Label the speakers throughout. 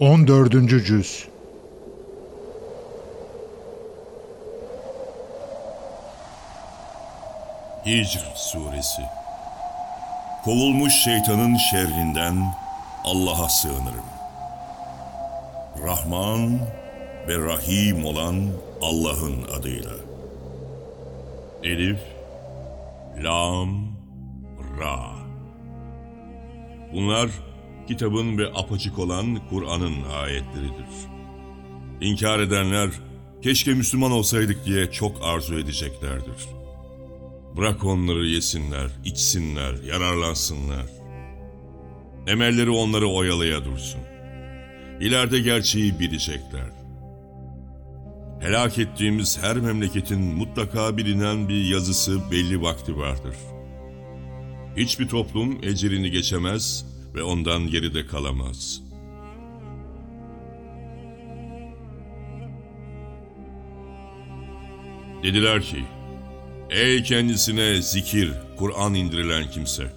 Speaker 1: 14. Cüz
Speaker 2: Hicr Suresi Kovulmuş şeytanın şerrinden Allah'a sığınırım. Rahman ve Rahim olan Allah'ın adıyla. Elif, Lam, Ra. Bunlar kitabın ve apaçık olan Kur'an'ın ayetleridir. İnkar edenler keşke Müslüman olsaydık diye çok arzu edeceklerdir. Bırak onları yesinler, içsinler, yararlansınlar. Emelleri onları oyalaya dursun. İleride gerçeği bilecekler. Helak ettiğimiz her memleketin mutlaka bilinen bir yazısı belli vakti vardır. Hiçbir toplum ecelini geçemez ve ondan geride kalamaz. Dediler ki, Ey kendisine zikir, Kur'an indirilen kimse!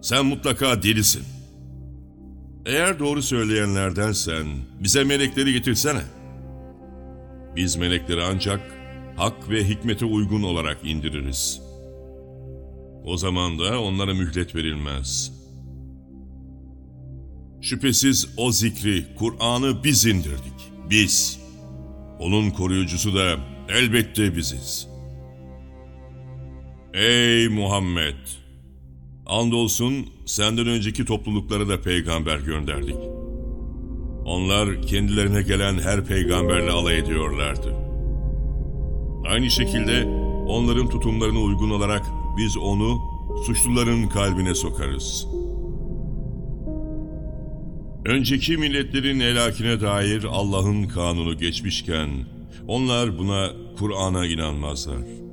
Speaker 2: Sen mutlaka delisin. Eğer doğru söyleyenlerdensen bize melekleri getirsene. Biz melekleri ancak hak ve hikmete uygun olarak indiririz. O zaman da onlara mühlet verilmez. Şüphesiz o zikri, Kur'an'ı biz indirdik. Biz. Onun koruyucusu da elbette biziz.'' Ey Muhammed! Andolsun senden önceki topluluklara da peygamber gönderdik. Onlar kendilerine gelen her peygamberle alay ediyorlardı. Aynı şekilde onların tutumlarına uygun olarak biz onu suçluların kalbine sokarız. Önceki milletlerin helakine dair Allah'ın kanunu geçmişken onlar buna Kur'an'a inanmazlar.''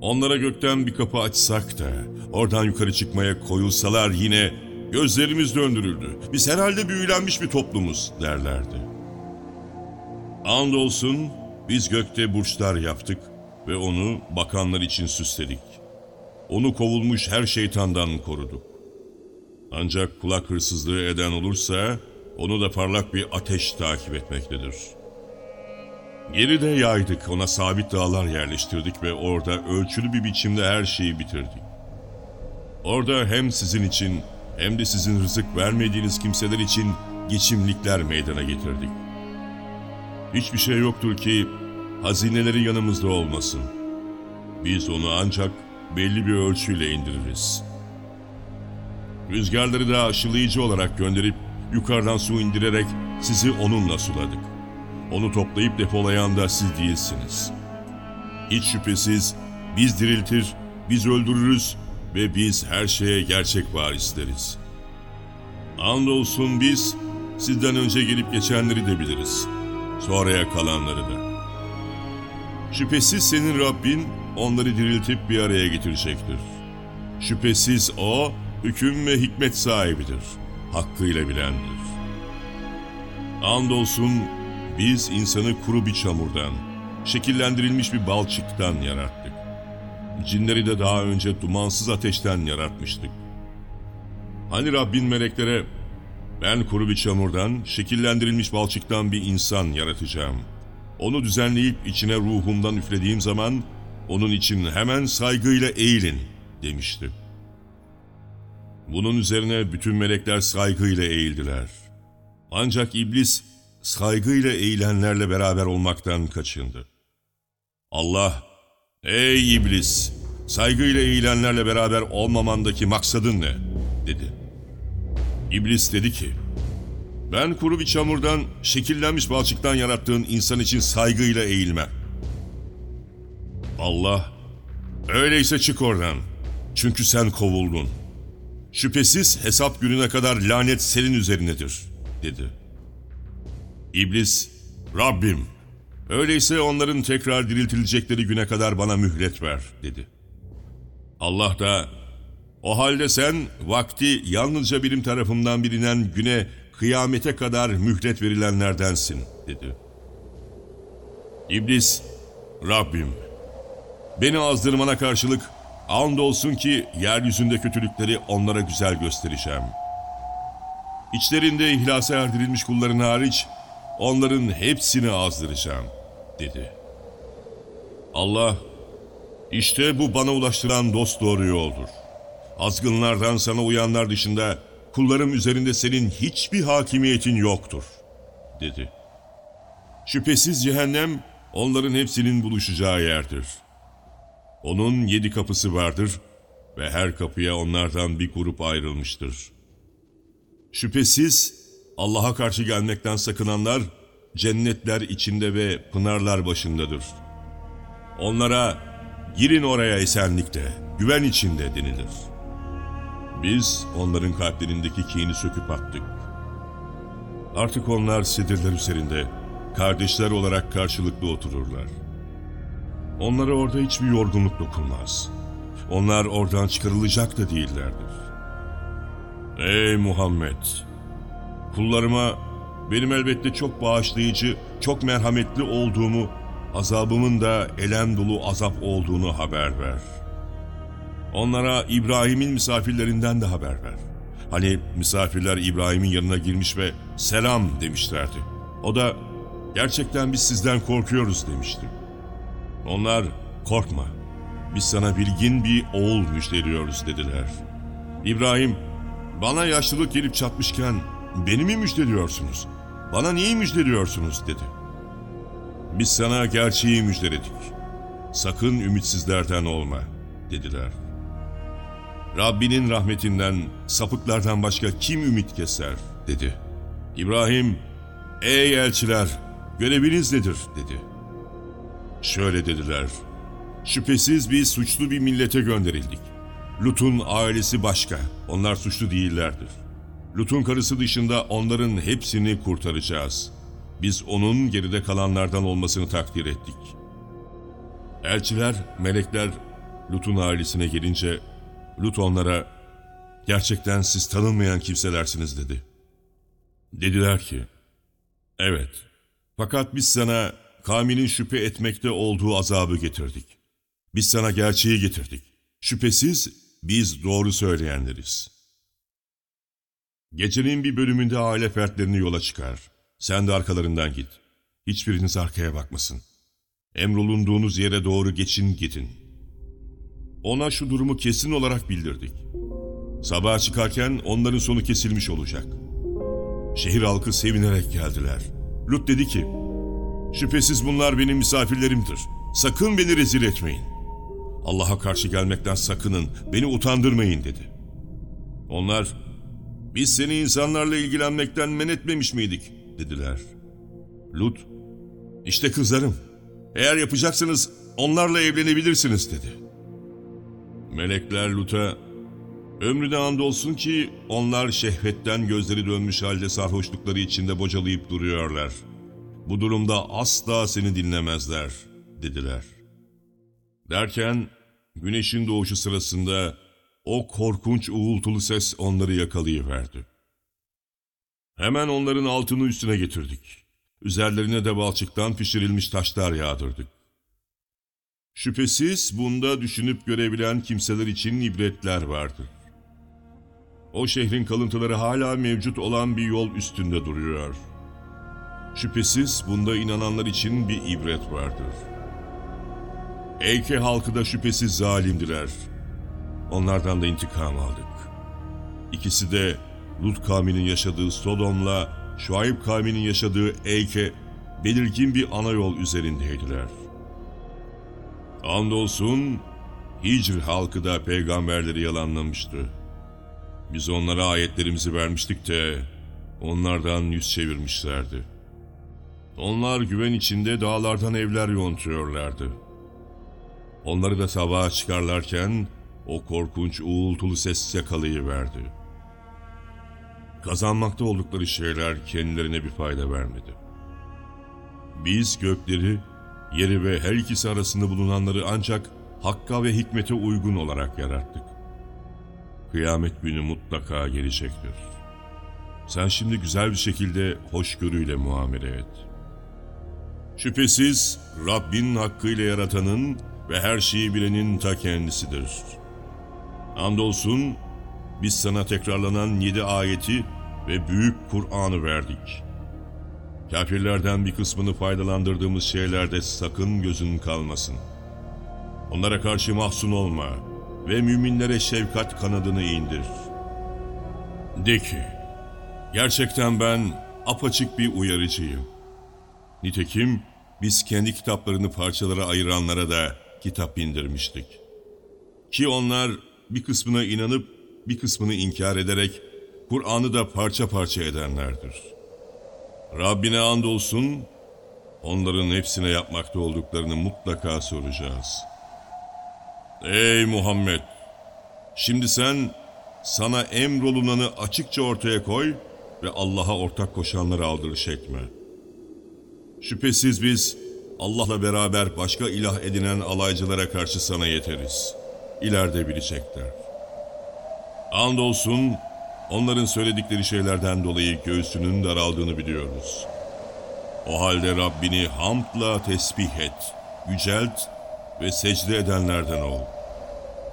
Speaker 2: Onlara gökten bir kapı açsak da oradan yukarı çıkmaya koyulsalar yine gözlerimiz döndürüldü. Biz herhalde büyülenmiş bir toplumuz derlerdi. Andolsun biz gökte burçlar yaptık ve onu bakanlar için süsledik. Onu kovulmuş her şeytandan koruduk. Ancak kulak hırsızlığı eden olursa onu da parlak bir ateş takip etmektedir.'' Geride yaydık, ona sabit dağlar yerleştirdik ve orada ölçülü bir biçimde her şeyi bitirdik. Orada hem sizin için hem de sizin rızık vermediğiniz kimseler için geçimlikler meydana getirdik. Hiçbir şey yoktur ki hazineleri yanımızda olmasın. Biz onu ancak belli bir ölçüyle indiririz. Rüzgarları da aşılayıcı olarak gönderip yukarıdan su indirerek sizi onunla suladık. Onu toplayıp depolayan da siz değilsiniz. Hiç şüphesiz biz diriltir, biz öldürürüz ve biz her şeye gerçek var isteriz. Andolsun biz sizden önce gelip geçenleri de biliriz. Sonraya kalanları da. Şüphesiz senin Rabbin onları diriltip bir araya getirecektir. Şüphesiz o hüküm ve hikmet sahibidir. Hakkıyla bilendir. Andolsun biz insanı kuru bir çamurdan, şekillendirilmiş bir balçıktan yarattık. Cinleri de daha önce dumansız ateşten yaratmıştık. Hani Rabbin meleklere, ben kuru bir çamurdan, şekillendirilmiş balçıktan bir insan yaratacağım. Onu düzenleyip içine ruhumdan üflediğim zaman, onun için hemen saygıyla eğilin demişti. Bunun üzerine bütün melekler saygıyla eğildiler. Ancak iblis saygıyla eğilenlerle beraber olmaktan kaçındı. Allah, ey iblis, saygıyla eğilenlerle beraber olmamandaki maksadın ne? dedi. İblis dedi ki, ben kuru bir çamurdan, şekillenmiş balçıktan yarattığın insan için saygıyla eğilmem. Allah, öyleyse çık oradan. Çünkü sen kovuldun. Şüphesiz hesap gününe kadar lanet senin üzerinedir, dedi.'' İblis, Rabbim, öyleyse onların tekrar diriltilecekleri güne kadar bana mühlet ver, dedi. Allah da, o halde sen vakti yalnızca benim tarafımdan bilinen güne kıyamete kadar mühlet verilenlerdensin, dedi. İblis, Rabbim, beni azdırmana karşılık andolsun ki yeryüzünde kötülükleri onlara güzel göstereceğim. İçlerinde ihlasa erdirilmiş kulların hariç onların hepsini azdıracağım dedi. Allah işte bu bana ulaştıran dost doğru yoldur. Azgınlardan sana uyanlar dışında kullarım üzerinde senin hiçbir hakimiyetin yoktur dedi. Şüphesiz cehennem onların hepsinin buluşacağı yerdir. Onun yedi kapısı vardır ve her kapıya onlardan bir grup ayrılmıştır. Şüphesiz Allah'a karşı gelmekten sakınanlar cennetler içinde ve pınarlar başındadır. Onlara girin oraya esenlikte, güven içinde denilir. Biz onların kalplerindeki kini söküp attık. Artık onlar sedirler üzerinde kardeşler olarak karşılıklı otururlar. Onlara orada hiçbir yorgunluk dokunmaz. Onlar oradan çıkarılacak da değillerdir. Ey Muhammed! Kullarıma benim elbette çok bağışlayıcı, çok merhametli olduğumu, azabımın da elem dolu azap olduğunu haber ver. Onlara İbrahim'in misafirlerinden de haber ver. Hani misafirler İbrahim'in yanına girmiş ve selam demişlerdi. O da gerçekten biz sizden korkuyoruz demişti. Onlar korkma biz sana bilgin bir oğul müjdeliyoruz dediler. İbrahim bana yaşlılık gelip çatmışken beni mi müjdeliyorsunuz? Bana niye müjdeliyorsunuz dedi. Biz sana gerçeği müjdeledik. Sakın ümitsizlerden olma dediler. Rabbinin rahmetinden, sapıklardan başka kim ümit keser dedi. İbrahim, ey elçiler göreviniz nedir dedi. Şöyle dediler, şüphesiz biz suçlu bir millete gönderildik. Lut'un ailesi başka, onlar suçlu değillerdir. Lut'un karısı dışında onların hepsini kurtaracağız. Biz onun geride kalanlardan olmasını takdir ettik. Elçiler, melekler Lut'un ailesine gelince Lut onlara gerçekten siz tanınmayan kimselersiniz dedi. Dediler ki, evet fakat biz sana kavminin şüphe etmekte olduğu azabı getirdik. Biz sana gerçeği getirdik. Şüphesiz biz doğru söyleyenleriz. Gecenin bir bölümünde aile fertlerini yola çıkar. Sen de arkalarından git. Hiçbiriniz arkaya bakmasın. Emrolunduğunuz yere doğru geçin gidin. Ona şu durumu kesin olarak bildirdik. Sabah çıkarken onların sonu kesilmiş olacak. Şehir halkı sevinerek geldiler. Lut dedi ki, Şüphesiz bunlar benim misafirlerimdir. Sakın beni rezil etmeyin. Allah'a karşı gelmekten sakının, beni utandırmayın dedi. Onlar, biz seni insanlarla ilgilenmekten men etmemiş miydik? dediler. Lut, işte kızlarım, eğer yapacaksınız onlarla evlenebilirsiniz dedi. Melekler Lut'a, ömrüne andolsun ki onlar şehvetten gözleri dönmüş halde sarhoşlukları içinde bocalayıp duruyorlar. Bu durumda asla seni dinlemezler, dediler. Derken güneşin doğuşu sırasında o korkunç uğultulu ses onları yakalayıverdi. Hemen onların altını üstüne getirdik. Üzerlerine de balçıktan pişirilmiş taşlar yağdırdık. Şüphesiz bunda düşünüp görebilen kimseler için ibretler vardır. O şehrin kalıntıları hala mevcut olan bir yol üstünde duruyor. Şüphesiz bunda inananlar için bir ibret vardır. Eyke halkı da şüphesiz zalimdiler. Onlardan da intikam aldık. İkisi de Lut kavminin yaşadığı Sodom'la Şuayb kavminin yaşadığı Eyke belirgin bir ana yol üzerindeydiler. Andolsun Hicr halkı da peygamberleri yalanlamıştı. Biz onlara ayetlerimizi vermiştik de onlardan yüz çevirmişlerdi. Onlar güven içinde dağlardan evler yontuyorlardı. Onları da sabaha çıkarlarken o korkunç uğultulu ses yakalayıverdi. Kazanmakta oldukları şeyler kendilerine bir fayda vermedi. Biz gökleri, yeri ve her ikisi arasında bulunanları ancak hakka ve hikmete uygun olarak yarattık. Kıyamet günü mutlaka gelecektir. Sen şimdi güzel bir şekilde hoşgörüyle muamele et. Şüphesiz Rabbin hakkıyla yaratanın ve her şeyi bilenin ta kendisidir. Andolsun biz sana tekrarlanan yedi ayeti ve büyük Kur'an'ı verdik. Kafirlerden bir kısmını faydalandırdığımız şeylerde sakın gözün kalmasın. Onlara karşı mahzun olma ve müminlere şefkat kanadını indir. De ki, gerçekten ben apaçık bir uyarıcıyım. Nitekim biz kendi kitaplarını parçalara ayıranlara da kitap indirmiştik. Ki onlar bir kısmına inanıp bir kısmını inkar ederek Kur'an'ı da parça parça edenlerdir. Rabbine andolsun onların hepsine yapmakta olduklarını mutlaka soracağız. Ey Muhammed! Şimdi sen sana emrolunanı açıkça ortaya koy ve Allah'a ortak koşanları aldırış etme. Şüphesiz biz Allah'la beraber başka ilah edinen alaycılara karşı sana yeteriz. İleride bilecekler. Andolsun onların söyledikleri şeylerden dolayı göğsünün daraldığını biliyoruz. O halde Rabbini hamdla tesbih et, yücelt ve secde edenlerden ol.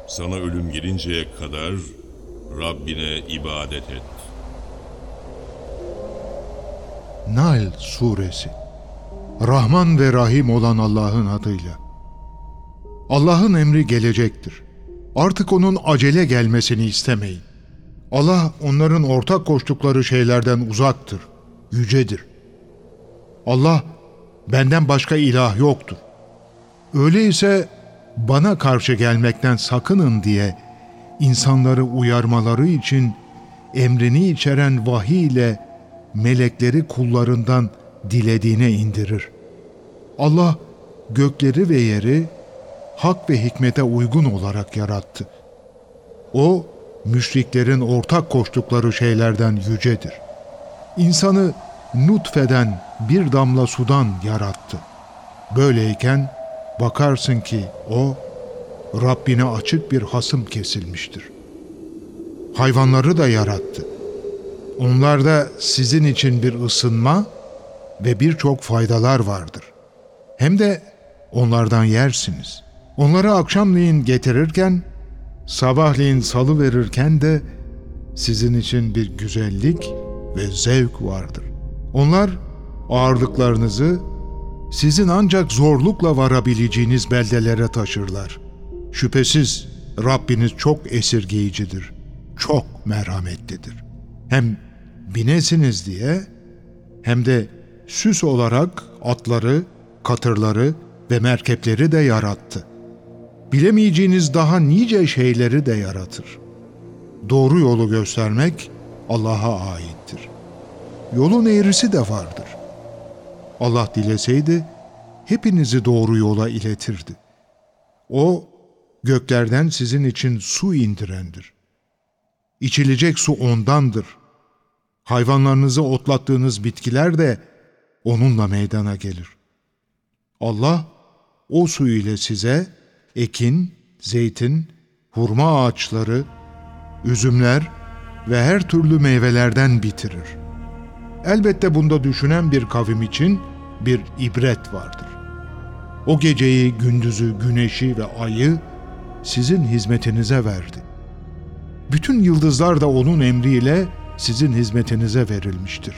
Speaker 2: Sana ölüm gelinceye kadar Rabbine ibadet et.
Speaker 1: Nail Suresi Rahman ve Rahim olan Allah'ın adıyla. Allah'ın emri gelecektir. Artık onun acele gelmesini istemeyin. Allah onların ortak koştukları şeylerden uzaktır, yücedir. Allah benden başka ilah yoktur. Öyleyse bana karşı gelmekten sakının diye insanları uyarmaları için emrini içeren vahiy ile melekleri kullarından dilediğine indirir. Allah gökleri ve yeri hak ve hikmete uygun olarak yarattı. O, müşriklerin ortak koştukları şeylerden yücedir. İnsanı nutfeden bir damla sudan yarattı. Böyleyken bakarsın ki o, Rabbine açık bir hasım kesilmiştir. Hayvanları da yarattı. Onlarda sizin için bir ısınma ve birçok faydalar vardır. Hem de onlardan yersiniz. Onları akşamleyin getirirken, sabahleyin salı verirken de sizin için bir güzellik ve zevk vardır. Onlar ağırlıklarınızı sizin ancak zorlukla varabileceğiniz beldelere taşırlar. Şüphesiz Rabbiniz çok esirgeyicidir, çok merhametlidir. Hem binesiniz diye hem de süs olarak atları, katırları ve merkepleri de yarattı. Bilemeyeceğiniz daha nice şeyleri de yaratır. Doğru yolu göstermek Allah'a aittir. Yolun eğrisi de vardır. Allah dileseydi hepinizi doğru yola iletirdi. O göklerden sizin için su indirendir. İçilecek su ondandır. Hayvanlarınızı otlattığınız bitkiler de onunla meydana gelir. Allah o su ile size ekin, zeytin, hurma ağaçları, üzümler ve her türlü meyvelerden bitirir. Elbette bunda düşünen bir kavim için bir ibret vardır. O geceyi, gündüzü, güneşi ve ayı sizin hizmetinize verdi. Bütün yıldızlar da onun emriyle sizin hizmetinize verilmiştir.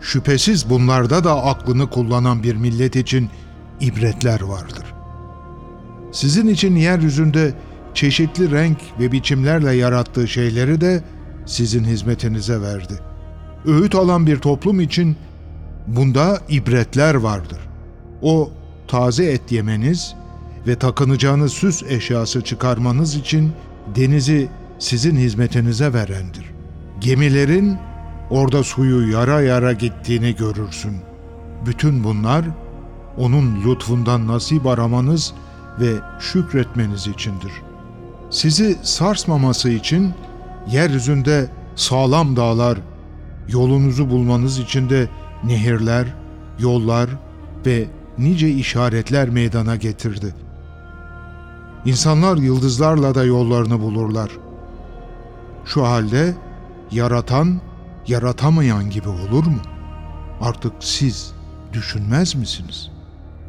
Speaker 1: Şüphesiz bunlarda da aklını kullanan bir millet için ibretler vardır. Sizin için yeryüzünde çeşitli renk ve biçimlerle yarattığı şeyleri de sizin hizmetinize verdi. Öğüt alan bir toplum için bunda ibretler vardır. O taze et yemeniz ve takınacağınız süs eşyası çıkarmanız için denizi sizin hizmetinize verendir. Gemilerin orada suyu yara yara gittiğini görürsün. Bütün bunlar onun lütfundan nasip aramanız ve şükretmeniz içindir. Sizi sarsmaması için yeryüzünde sağlam dağlar, yolunuzu bulmanız için de nehirler, yollar ve nice işaretler meydana getirdi. İnsanlar yıldızlarla da yollarını bulurlar. Şu halde yaratan, yaratamayan gibi olur mu? Artık siz düşünmez misiniz?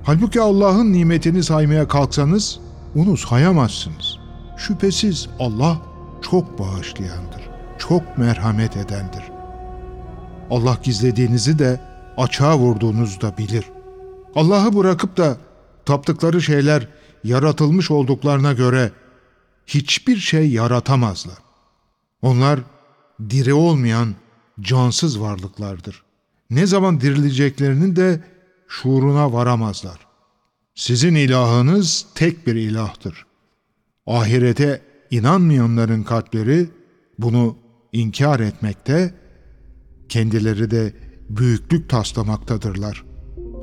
Speaker 1: Halbuki Allah'ın nimetini saymaya kalksanız onu sayamazsınız. Şüphesiz Allah çok bağışlayandır, çok merhamet edendir. Allah gizlediğinizi de açığa vurduğunuzu da bilir. Allah'ı bırakıp da taptıkları şeyler yaratılmış olduklarına göre hiçbir şey yaratamazlar. Onlar diri olmayan cansız varlıklardır. Ne zaman dirileceklerinin de şuuruna varamazlar. Sizin ilahınız tek bir ilahtır. Ahirete inanmayanların kalpleri bunu inkar etmekte, kendileri de büyüklük taslamaktadırlar.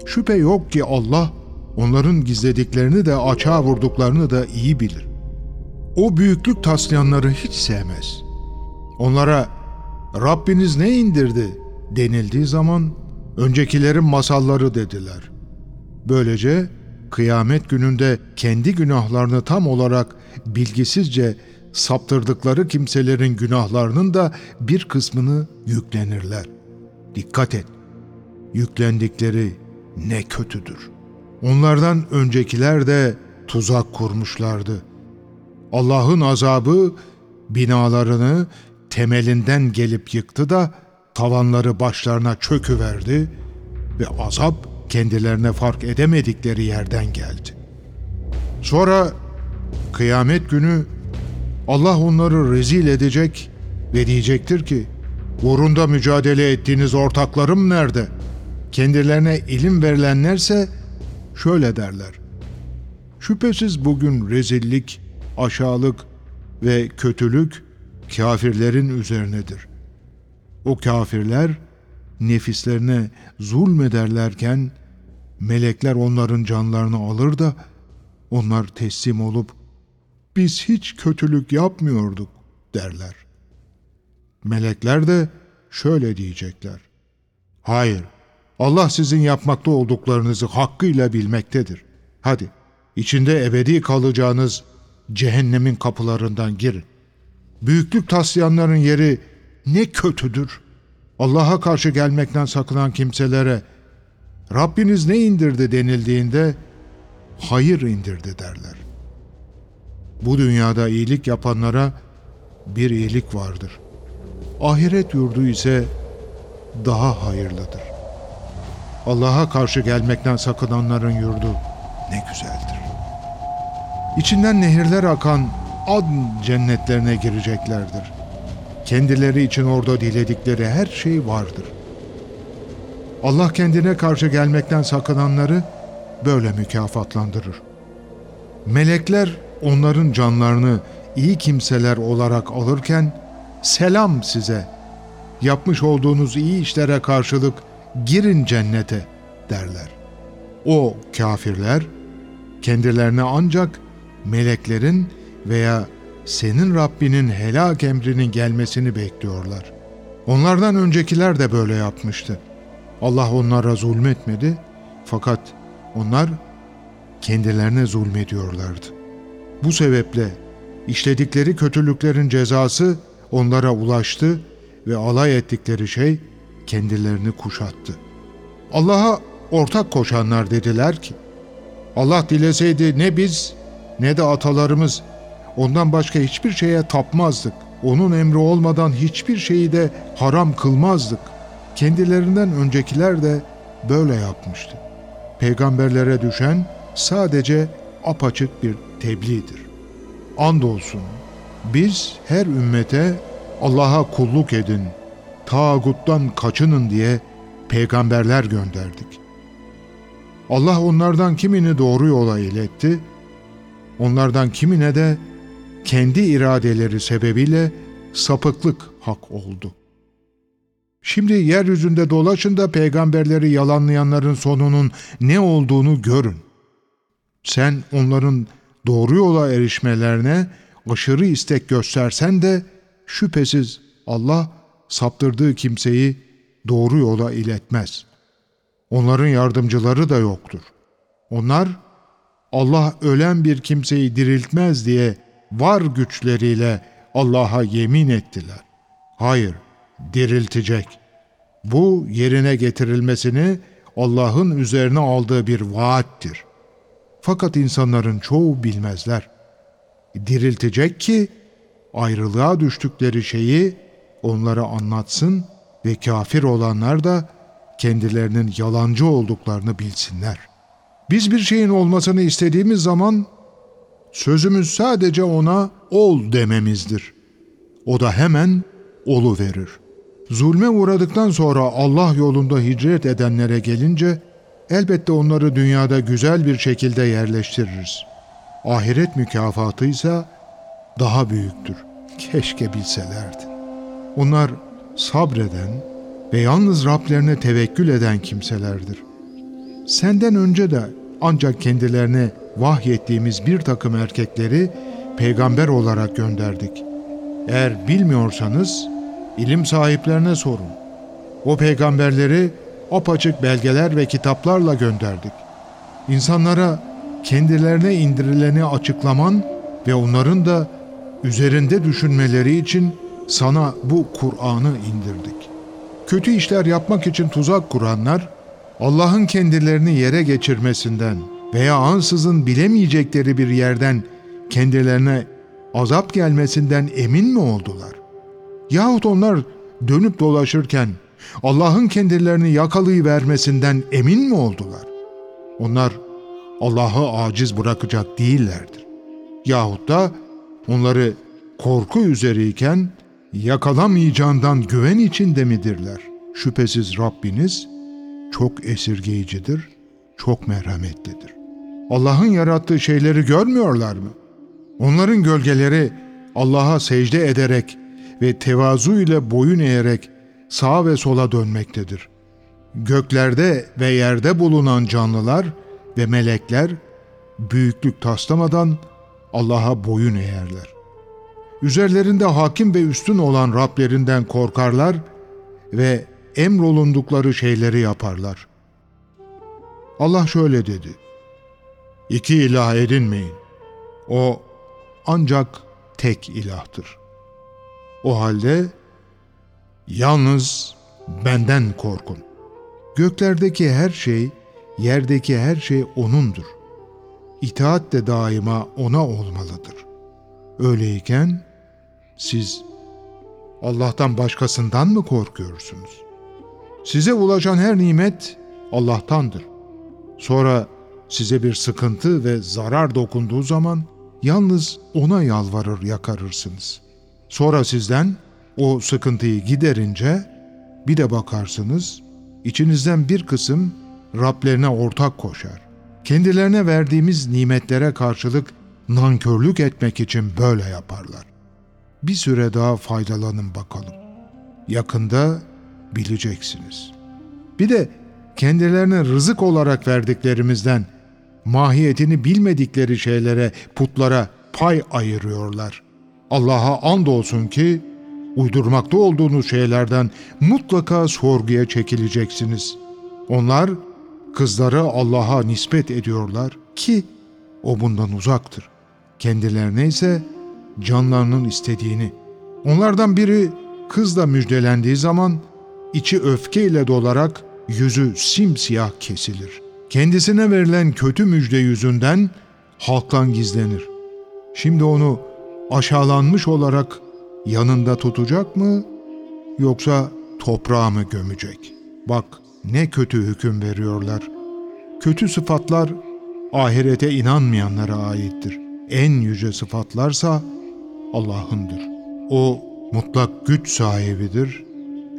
Speaker 1: Şüphe yok ki Allah onların gizlediklerini de açığa vurduklarını da iyi bilir. O büyüklük taslayanları hiç sevmez. Onlara Rabbiniz ne indirdi denildiği zaman öncekilerin masalları dediler. Böylece kıyamet gününde kendi günahlarını tam olarak bilgisizce saptırdıkları kimselerin günahlarının da bir kısmını yüklenirler. Dikkat et, yüklendikleri ne kötüdür. Onlardan öncekiler de tuzak kurmuşlardı. Allah'ın azabı binalarını temelinden gelip yıktı da tavanları başlarına çöküverdi ve azap kendilerine fark edemedikleri yerden geldi. Sonra kıyamet günü Allah onları rezil edecek ve diyecektir ki uğrunda mücadele ettiğiniz ortaklarım nerede? Kendilerine ilim verilenlerse şöyle derler. Şüphesiz bugün rezillik, aşağılık ve kötülük kafirlerin üzerinedir. O kafirler nefislerine zulmederlerken melekler onların canlarını alır da onlar teslim olup biz hiç kötülük yapmıyorduk derler. Melekler de şöyle diyecekler. Hayır, Allah sizin yapmakta olduklarınızı hakkıyla bilmektedir. Hadi, içinde ebedi kalacağınız cehennemin kapılarından girin. Büyüklük taslayanların yeri ne kötüdür. Allah'a karşı gelmekten sakınan kimselere Rabbiniz ne indirdi denildiğinde hayır indirdi derler. Bu dünyada iyilik yapanlara bir iyilik vardır. Ahiret yurdu ise daha hayırlıdır. Allah'a karşı gelmekten sakınanların yurdu ne güzeldir. İçinden nehirler akan ad cennetlerine gireceklerdir. Kendileri için orada diledikleri her şey vardır. Allah kendine karşı gelmekten sakınanları böyle mükafatlandırır. Melekler onların canlarını iyi kimseler olarak alırken selam size. Yapmış olduğunuz iyi işlere karşılık girin cennete derler. O kafirler kendilerine ancak meleklerin veya senin Rabbinin helak emrinin gelmesini bekliyorlar. Onlardan öncekiler de böyle yapmıştı. Allah onlara zulmetmedi fakat onlar kendilerine zulmediyorlardı. Bu sebeple işledikleri kötülüklerin cezası onlara ulaştı ve alay ettikleri şey kendilerini kuşattı. Allah'a ortak koşanlar dediler ki, Allah dileseydi ne biz ne de atalarımız ondan başka hiçbir şeye tapmazdık. Onun emri olmadan hiçbir şeyi de haram kılmazdık. Kendilerinden öncekiler de böyle yapmıştı. Peygamberlere düşen sadece apaçık bir tebliğdir. Andolsun biz her ümmete Allah'a kulluk edin, tağuttan kaçının diye peygamberler gönderdik. Allah onlardan kimini doğru yola iletti, onlardan kimine de kendi iradeleri sebebiyle sapıklık hak oldu. Şimdi yeryüzünde dolaşın da peygamberleri yalanlayanların sonunun ne olduğunu görün. Sen onların doğru yola erişmelerine aşırı istek göstersen de şüphesiz Allah saptırdığı kimseyi doğru yola iletmez. Onların yardımcıları da yoktur. Onlar Allah ölen bir kimseyi diriltmez diye var güçleriyle Allah'a yemin ettiler. Hayır, diriltecek. Bu yerine getirilmesini Allah'ın üzerine aldığı bir vaattir. Fakat insanların çoğu bilmezler. Diriltecek ki ayrılığa düştükleri şeyi onlara anlatsın ve kafir olanlar da kendilerinin yalancı olduklarını bilsinler. Biz bir şeyin olmasını istediğimiz zaman sözümüz sadece ona ol dememizdir. O da hemen olu verir. Zulme uğradıktan sonra Allah yolunda hicret edenlere gelince elbette onları dünyada güzel bir şekilde yerleştiririz. Ahiret mükafatı ise daha büyüktür. Keşke bilselerdi. Onlar sabreden ve yalnız Rablerine tevekkül eden kimselerdir. Senden önce de ancak kendilerine vahyettiğimiz bir takım erkekleri peygamber olarak gönderdik. Eğer bilmiyorsanız ilim sahiplerine sorun. O peygamberleri apaçık belgeler ve kitaplarla gönderdik. İnsanlara kendilerine indirileni açıklaman ve onların da üzerinde düşünmeleri için sana bu Kur'an'ı indirdik. Kötü işler yapmak için tuzak kuranlar, Allah'ın kendilerini yere geçirmesinden veya ansızın bilemeyecekleri bir yerden kendilerine azap gelmesinden emin mi oldular? Yahut onlar dönüp dolaşırken Allah'ın kendilerini yakalayıvermesinden emin mi oldular? Onlar Allah'ı aciz bırakacak değillerdir. Yahut da onları korku üzereyken yakalamayacağından güven içinde midirler? Şüphesiz Rabbiniz çok esirgeyicidir, çok merhametlidir. Allah'ın yarattığı şeyleri görmüyorlar mı? Onların gölgeleri Allah'a secde ederek ve tevazu ile boyun eğerek sağa ve sola dönmektedir. Göklerde ve yerde bulunan canlılar ve melekler büyüklük taslamadan Allah'a boyun eğerler. Üzerlerinde hakim ve üstün olan Rablerinden korkarlar ve emrolundukları şeyleri yaparlar. Allah şöyle dedi. İki ilah edinmeyin. O ancak tek ilahtır. O halde yalnız benden korkun. Göklerdeki her şey, yerdeki her şey O'nundur. İtaat de daima O'na olmalıdır. Öyleyken siz Allah'tan başkasından mı korkuyorsunuz? Size ulaşan her nimet Allah'tandır. Sonra size bir sıkıntı ve zarar dokunduğu zaman yalnız ona yalvarır yakarırsınız. Sonra sizden o sıkıntıyı giderince bir de bakarsınız içinizden bir kısım Rablerine ortak koşar. Kendilerine verdiğimiz nimetlere karşılık nankörlük etmek için böyle yaparlar. Bir süre daha faydalanın bakalım. Yakında bileceksiniz. Bir de kendilerine rızık olarak verdiklerimizden mahiyetini bilmedikleri şeylere, putlara pay ayırıyorlar. Allah'a andolsun ki uydurmakta olduğunuz şeylerden mutlaka sorguya çekileceksiniz. Onlar kızları Allah'a nispet ediyorlar ki o bundan uzaktır. Kendilerine ise canlarının istediğini. Onlardan biri kızla müjdelendiği zaman içi öfkeyle dolarak yüzü simsiyah kesilir. Kendisine verilen kötü müjde yüzünden halktan gizlenir. Şimdi onu aşağılanmış olarak yanında tutacak mı yoksa toprağa mı gömecek? Bak ne kötü hüküm veriyorlar. Kötü sıfatlar ahirete inanmayanlara aittir. En yüce sıfatlarsa Allah'ındır. O mutlak güç sahibidir,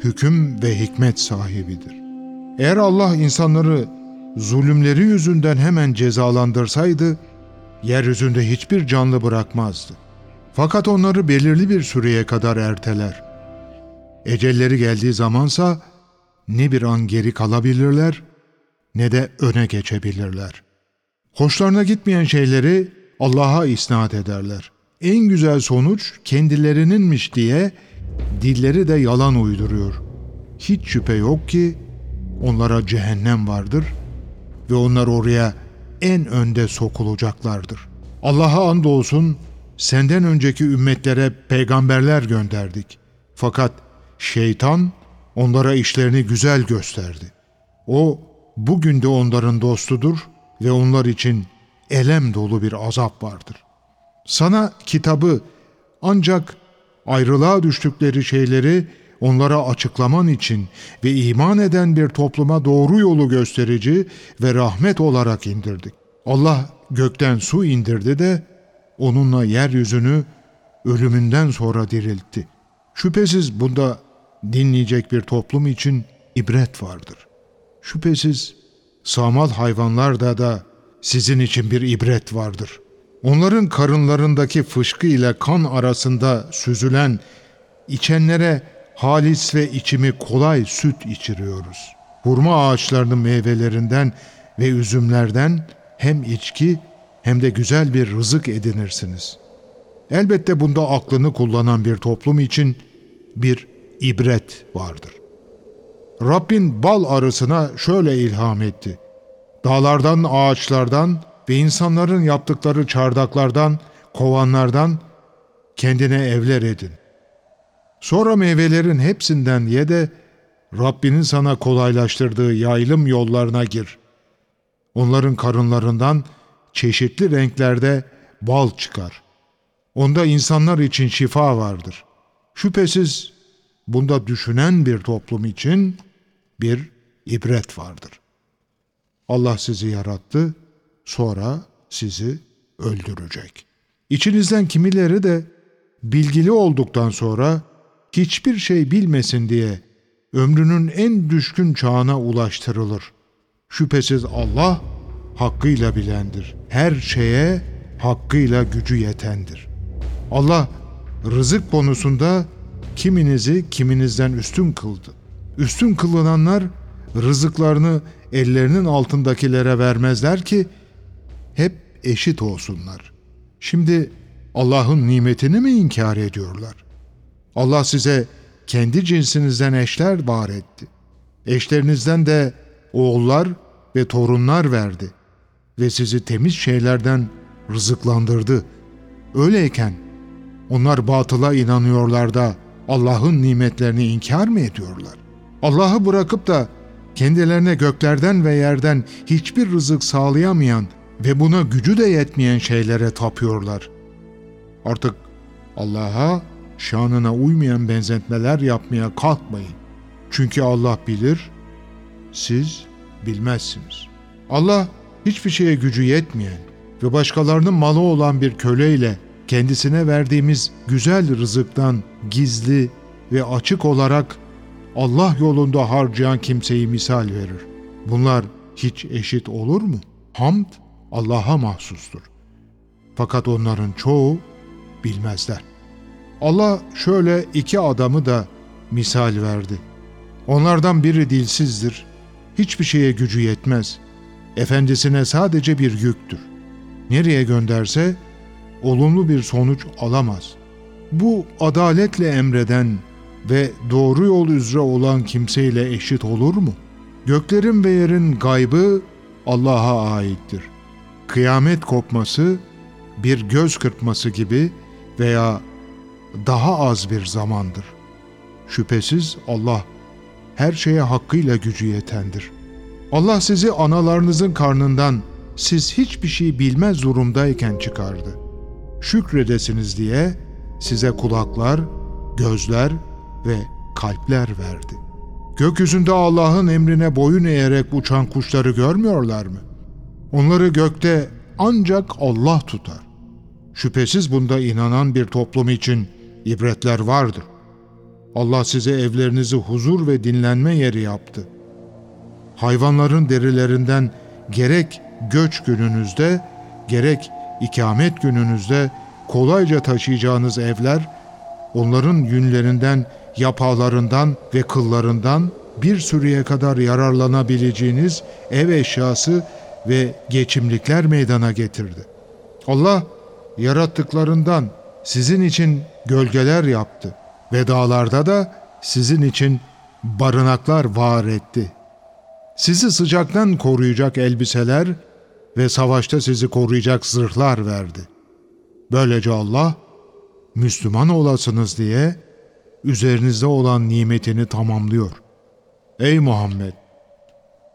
Speaker 1: hüküm ve hikmet sahibidir. Eğer Allah insanları zulümleri yüzünden hemen cezalandırsaydı, yeryüzünde hiçbir canlı bırakmazdı. Fakat onları belirli bir süreye kadar erteler. Ecelleri geldiği zamansa ne bir an geri kalabilirler ne de öne geçebilirler. Hoşlarına gitmeyen şeyleri Allah'a isnat ederler. En güzel sonuç kendilerininmiş diye dilleri de yalan uyduruyor. Hiç şüphe yok ki onlara cehennem vardır ve onlar oraya en önde sokulacaklardır. Allah'a andolsun senden önceki ümmetlere peygamberler gönderdik. Fakat şeytan onlara işlerini güzel gösterdi. O bugün de onların dostudur ve onlar için elem dolu bir azap vardır. Sana kitabı ancak ayrılığa düştükleri şeyleri onlara açıklaman için ve iman eden bir topluma doğru yolu gösterici ve rahmet olarak indirdik. Allah gökten su indirdi de onunla yeryüzünü ölümünden sonra diriltti. Şüphesiz bunda dinleyecek bir toplum için ibret vardır. Şüphesiz samal hayvanlarda da sizin için bir ibret vardır. Onların karınlarındaki fışkı ile kan arasında süzülen içenlere halis ve içimi kolay süt içiriyoruz. Hurma ağaçlarının meyvelerinden ve üzümlerden hem içki hem de güzel bir rızık edinirsiniz. Elbette bunda aklını kullanan bir toplum için bir ibret vardır. Rabbin bal arısına şöyle ilham etti. Dağlardan, ağaçlardan ve insanların yaptıkları çardaklardan, kovanlardan kendine evler edin. Sonra meyvelerin hepsinden ye de Rabbinin sana kolaylaştırdığı yaylım yollarına gir. Onların karınlarından çeşitli renklerde bal çıkar. Onda insanlar için şifa vardır. Şüphesiz bunda düşünen bir toplum için bir ibret vardır. Allah sizi yarattı, sonra sizi öldürecek. İçinizden kimileri de bilgili olduktan sonra hiçbir şey bilmesin diye ömrünün en düşkün çağına ulaştırılır. Şüphesiz Allah hakkıyla bilendir. Her şeye hakkıyla gücü yetendir. Allah rızık konusunda kiminizi kiminizden üstün kıldı. Üstün kılınanlar rızıklarını ellerinin altındakilere vermezler ki hep eşit olsunlar. Şimdi Allah'ın nimetini mi inkar ediyorlar? Allah size kendi cinsinizden eşler var etti. Eşlerinizden de oğullar ve torunlar verdi ve sizi temiz şeylerden rızıklandırdı. Öyleyken onlar batıla inanıyorlar da Allah'ın nimetlerini inkar mı ediyorlar? Allah'ı bırakıp da kendilerine göklerden ve yerden hiçbir rızık sağlayamayan ve buna gücü de yetmeyen şeylere tapıyorlar. Artık Allah'a şanına uymayan benzetmeler yapmaya kalkmayın. Çünkü Allah bilir, siz bilmezsiniz. Allah hiçbir şeye gücü yetmeyen ve başkalarının malı olan bir köleyle kendisine verdiğimiz güzel rızıktan gizli ve açık olarak Allah yolunda harcayan kimseyi misal verir. Bunlar hiç eşit olur mu? Hamd Allah'a mahsustur. Fakat onların çoğu bilmezler. Allah şöyle iki adamı da misal verdi. Onlardan biri dilsizdir, hiçbir şeye gücü yetmez. Efendisine sadece bir yüktür. Nereye gönderse olumlu bir sonuç alamaz. Bu adaletle emreden ve doğru yol üzere olan kimseyle eşit olur mu? Göklerin ve yerin gaybı Allah'a aittir. Kıyamet kopması bir göz kırpması gibi veya daha az bir zamandır. Şüphesiz Allah her şeye hakkıyla gücü yetendir. Allah sizi analarınızın karnından siz hiçbir şey bilmez durumdayken çıkardı. Şükredesiniz diye size kulaklar, gözler ve kalpler verdi. Gökyüzünde Allah'ın emrine boyun eğerek uçan kuşları görmüyorlar mı? Onları gökte ancak Allah tutar. Şüphesiz bunda inanan bir toplum için ibretler vardır. Allah size evlerinizi huzur ve dinlenme yeri yaptı. Hayvanların derilerinden gerek göç gününüzde gerek ikamet gününüzde kolayca taşıyacağınız evler, onların yünlerinden, yapağlarından ve kıllarından bir sürüye kadar yararlanabileceğiniz ev eşyası ve geçimlikler meydana getirdi. Allah yarattıklarından sizin için gölgeler yaptı ve dağlarda da sizin için barınaklar var etti. Sizi sıcaktan koruyacak elbiseler ve savaşta sizi koruyacak zırhlar verdi. Böylece Allah, Müslüman olasınız diye üzerinizde olan nimetini tamamlıyor. Ey Muhammed!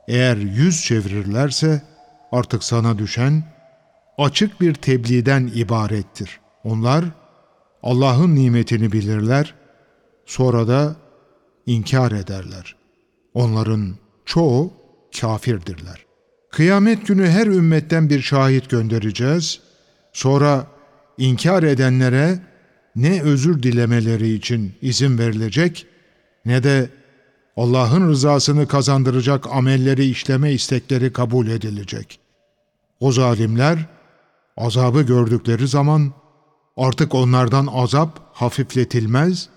Speaker 1: Eğer yüz çevirirlerse artık sana düşen açık bir tebliğden ibarettir. Onlar Allah'ın nimetini bilirler, sonra da inkar ederler. Onların çoğu kafirdirler. Kıyamet günü her ümmetten bir şahit göndereceğiz. Sonra inkar edenlere ne özür dilemeleri için izin verilecek ne de Allah'ın rızasını kazandıracak amelleri işleme istekleri kabul edilecek. O zalimler azabı gördükleri zaman artık onlardan azap hafifletilmez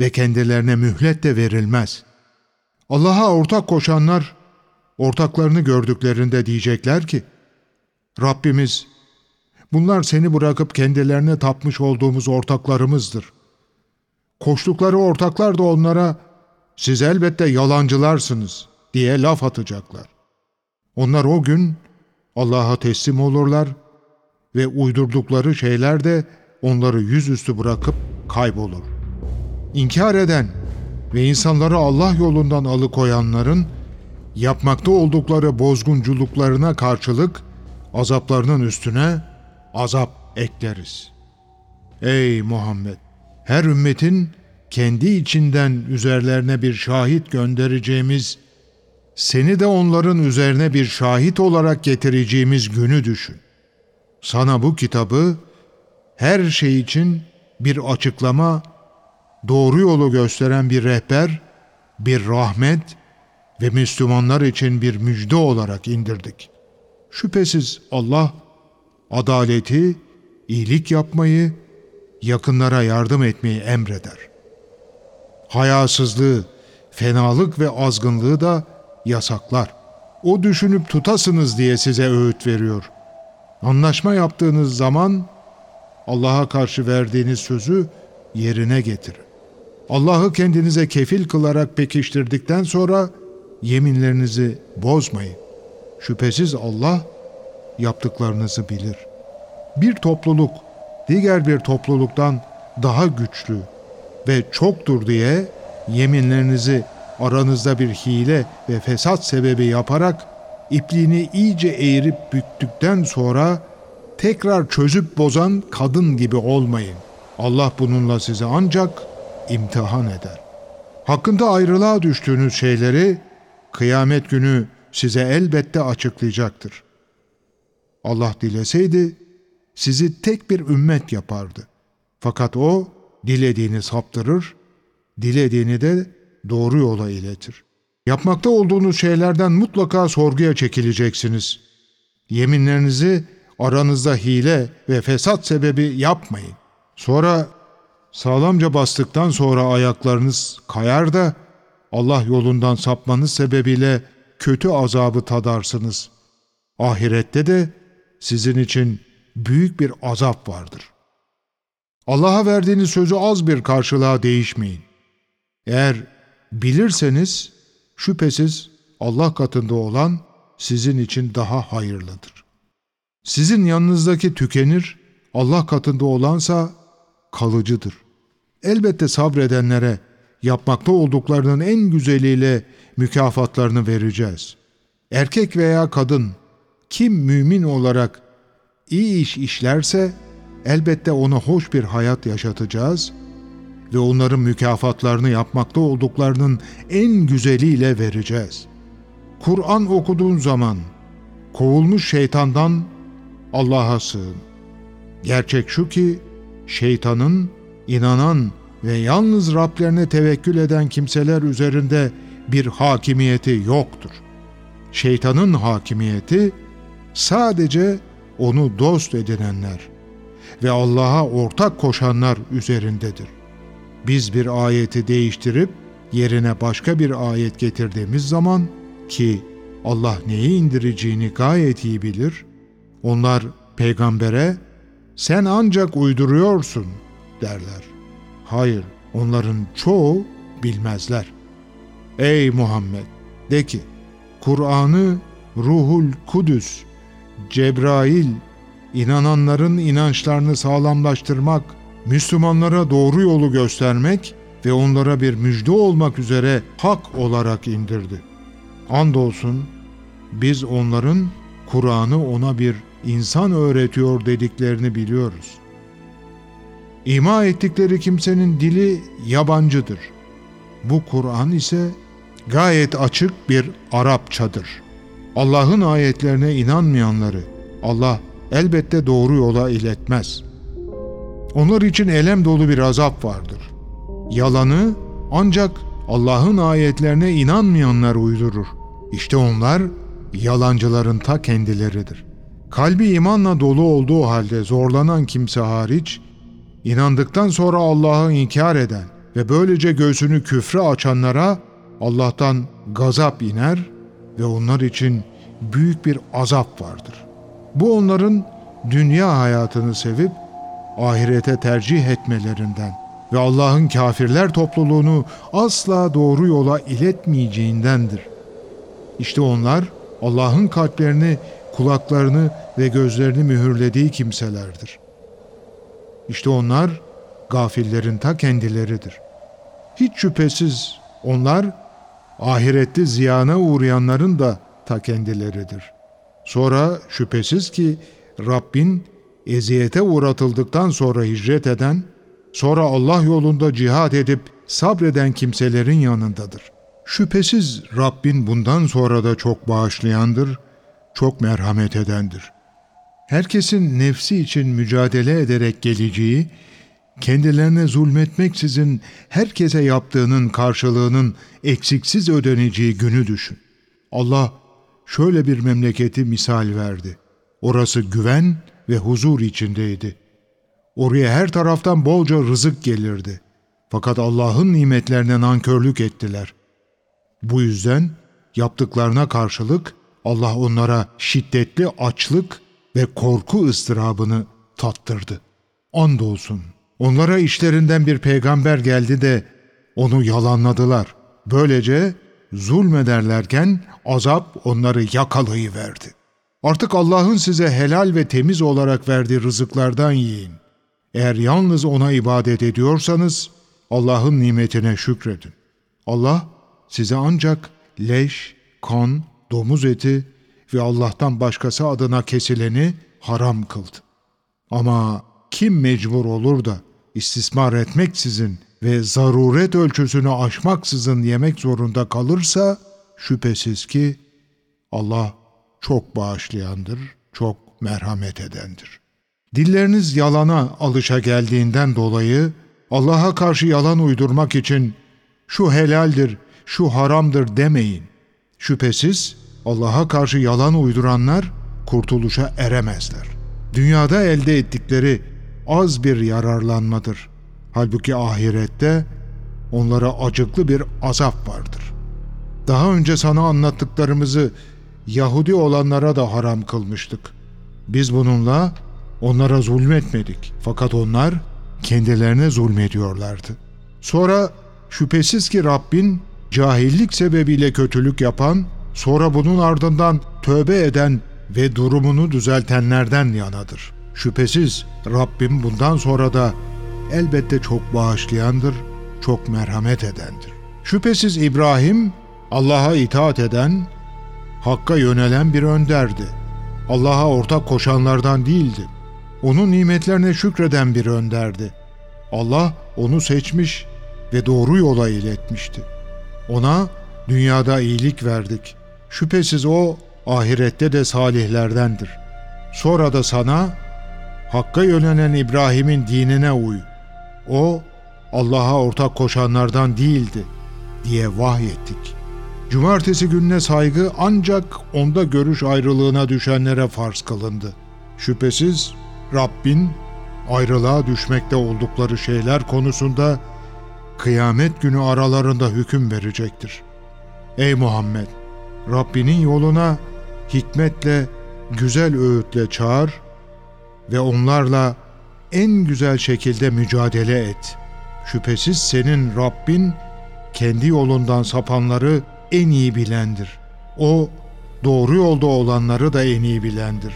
Speaker 1: ve kendilerine mühlet de verilmez. Allah'a ortak koşanlar ortaklarını gördüklerinde diyecekler ki, Rabbimiz, bunlar seni bırakıp kendilerine tapmış olduğumuz ortaklarımızdır. Koştukları ortaklar da onlara, siz elbette yalancılarsınız diye laf atacaklar. Onlar o gün Allah'a teslim olurlar ve uydurdukları şeyler de onları yüzüstü bırakıp kaybolur. İnkar eden ve insanları Allah yolundan alıkoyanların yapmakta oldukları bozgunculuklarına karşılık azaplarının üstüne azap ekleriz. Ey Muhammed! Her ümmetin kendi içinden üzerlerine bir şahit göndereceğimiz, seni de onların üzerine bir şahit olarak getireceğimiz günü düşün. Sana bu kitabı her şey için bir açıklama, doğru yolu gösteren bir rehber, bir rahmet ve Müslümanlar için bir müjde olarak indirdik. Şüphesiz Allah adaleti, iyilik yapmayı, yakınlara yardım etmeyi emreder. Hayasızlığı, fenalık ve azgınlığı da yasaklar. O düşünüp tutasınız diye size öğüt veriyor. Anlaşma yaptığınız zaman Allah'a karşı verdiğiniz sözü yerine getirin. Allah'ı kendinize kefil kılarak pekiştirdikten sonra yeminlerinizi bozmayın. Şüphesiz Allah yaptıklarınızı bilir. Bir topluluk diğer bir topluluktan daha güçlü ve çoktur diye yeminlerinizi aranızda bir hile ve fesat sebebi yaparak ipliğini iyice eğirip büktükten sonra tekrar çözüp bozan kadın gibi olmayın. Allah bununla sizi ancak imtihan eder. Hakkında ayrılığa düştüğünüz şeyleri kıyamet günü size elbette açıklayacaktır. Allah dileseydi sizi tek bir ümmet yapardı. Fakat o dilediğini saptırır, dilediğini de doğru yola iletir. Yapmakta olduğunuz şeylerden mutlaka sorguya çekileceksiniz. Yeminlerinizi aranızda hile ve fesat sebebi yapmayın. Sonra sağlamca bastıktan sonra ayaklarınız kayar da Allah yolundan sapmanız sebebiyle kötü azabı tadarsınız. Ahirette de sizin için büyük bir azap vardır. Allah'a verdiğiniz sözü az bir karşılığa değişmeyin. Eğer bilirseniz şüphesiz Allah katında olan sizin için daha hayırlıdır. Sizin yanınızdaki tükenir, Allah katında olansa kalıcıdır. Elbette sabredenlere yapmakta olduklarının en güzeliyle mükafatlarını vereceğiz. Erkek veya kadın kim mümin olarak iyi iş işlerse elbette ona hoş bir hayat yaşatacağız ve onların mükafatlarını yapmakta olduklarının en güzeliyle vereceğiz. Kur'an okuduğun zaman kovulmuş şeytandan Allah'a sığın. Gerçek şu ki şeytanın inanan ve yalnız Rablerine tevekkül eden kimseler üzerinde bir hakimiyeti yoktur. Şeytanın hakimiyeti sadece onu dost edinenler ve Allah'a ortak koşanlar üzerindedir. Biz bir ayeti değiştirip yerine başka bir ayet getirdiğimiz zaman ki Allah neyi indireceğini gayet iyi bilir, onlar peygambere sen ancak uyduruyorsun derler. Hayır, onların çoğu bilmezler. Ey Muhammed! De ki, Kur'an'ı Ruhul Kudüs, Cebrail, inananların inançlarını sağlamlaştırmak, Müslümanlara doğru yolu göstermek ve onlara bir müjde olmak üzere hak olarak indirdi. Andolsun biz onların Kur'an'ı ona bir insan öğretiyor dediklerini biliyoruz. İma ettikleri kimsenin dili yabancıdır. Bu Kur'an ise gayet açık bir Arapçadır. Allah'ın ayetlerine inanmayanları Allah elbette doğru yola iletmez. Onlar için elem dolu bir azap vardır. Yalanı ancak Allah'ın ayetlerine inanmayanlar uydurur. İşte onlar yalancıların ta kendileridir. Kalbi imanla dolu olduğu halde zorlanan kimse hariç, inandıktan sonra Allah'ı inkar eden ve böylece göğsünü küfre açanlara Allah'tan gazap iner ve onlar için büyük bir azap vardır. Bu onların dünya hayatını sevip ahirete tercih etmelerinden ve Allah'ın kafirler topluluğunu asla doğru yola iletmeyeceğindendir. İşte onlar Allah'ın kalplerini, kulaklarını ve gözlerini mühürlediği kimselerdir. İşte onlar gafillerin ta kendileridir. Hiç şüphesiz onlar ahirette ziyana uğrayanların da ta kendileridir. Sonra şüphesiz ki Rabbin eziyete uğratıldıktan sonra hicret eden, sonra Allah yolunda cihad edip sabreden kimselerin yanındadır. Şüphesiz Rabbin bundan sonra da çok bağışlayandır, çok merhamet edendir. Herkesin nefsi için mücadele ederek geleceği, kendilerine zulmetmeksizin herkese yaptığının karşılığının eksiksiz ödeneceği günü düşün. Allah şöyle bir memleketi misal verdi. Orası güven ve huzur içindeydi. Oraya her taraftan bolca rızık gelirdi. Fakat Allah'ın nimetlerine nankörlük ettiler. Bu yüzden yaptıklarına karşılık Allah onlara şiddetli açlık ve korku ıstırabını tattırdı. Andolsun onlara işlerinden bir peygamber geldi de onu yalanladılar. Böylece zulmederlerken azap onları yakalayıverdi. Artık Allah'ın size helal ve temiz olarak verdiği rızıklardan yiyin. Eğer yalnız ona ibadet ediyorsanız Allah'ın nimetine şükredin. Allah size ancak leş, kan, domuz eti ve Allah'tan başkası adına kesileni haram kıldı. Ama kim mecbur olur da istismar etmeksizin ve zaruret ölçüsünü aşmaksızın yemek zorunda kalırsa şüphesiz ki Allah çok bağışlayandır, çok merhamet edendir. Dilleriniz yalana alışa geldiğinden dolayı Allah'a karşı yalan uydurmak için şu helaldir, şu haramdır demeyin. Şüphesiz Allah'a karşı yalan uyduranlar kurtuluşa eremezler. Dünyada elde ettikleri az bir yararlanmadır. Halbuki ahirette onlara acıklı bir azap vardır. Daha önce sana anlattıklarımızı Yahudi olanlara da haram kılmıştık. Biz bununla onlara zulmetmedik. Fakat onlar kendilerine zulmediyorlardı. Sonra şüphesiz ki Rabbin cahillik sebebiyle kötülük yapan, sonra bunun ardından tövbe eden ve durumunu düzeltenlerden yanadır. Şüphesiz Rabbim bundan sonra da elbette çok bağışlayandır, çok merhamet edendir. Şüphesiz İbrahim Allah'a itaat eden, Hakk'a yönelen bir önderdi. Allah'a ortak koşanlardan değildi. Onun nimetlerine şükreden bir önderdi. Allah onu seçmiş ve doğru yola iletmişti. Ona dünyada iyilik verdik. Şüphesiz o ahirette de salihlerdendir. Sonra da sana Hakk'a yönelen İbrahim'in dinine uy. O Allah'a ortak koşanlardan değildi diye vahyettik. Cumartesi gününe saygı ancak onda görüş ayrılığına düşenlere farz kılındı. Şüphesiz Rabbin ayrılığa düşmekte oldukları şeyler konusunda kıyamet günü aralarında hüküm verecektir. Ey Muhammed! Rabbinin yoluna hikmetle, güzel öğütle çağır ve onlarla en güzel şekilde mücadele et. Şüphesiz senin Rabbin kendi yolundan sapanları en iyi bilendir. O doğru yolda olanları da en iyi bilendir.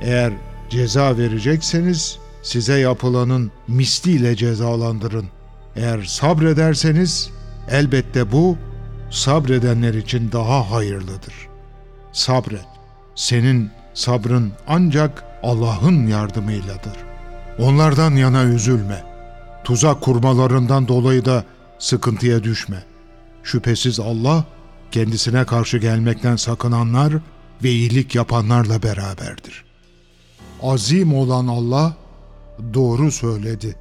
Speaker 1: Eğer ceza verecekseniz size yapılanın misliyle cezalandırın. Eğer sabrederseniz elbette bu sabredenler için daha hayırlıdır. Sabret. Senin sabrın ancak Allah'ın yardımıyladır. Onlardan yana üzülme. Tuzak kurmalarından dolayı da sıkıntıya düşme. Şüphesiz Allah kendisine karşı gelmekten sakınanlar ve iyilik yapanlarla beraberdir. Azim olan Allah doğru söyledi.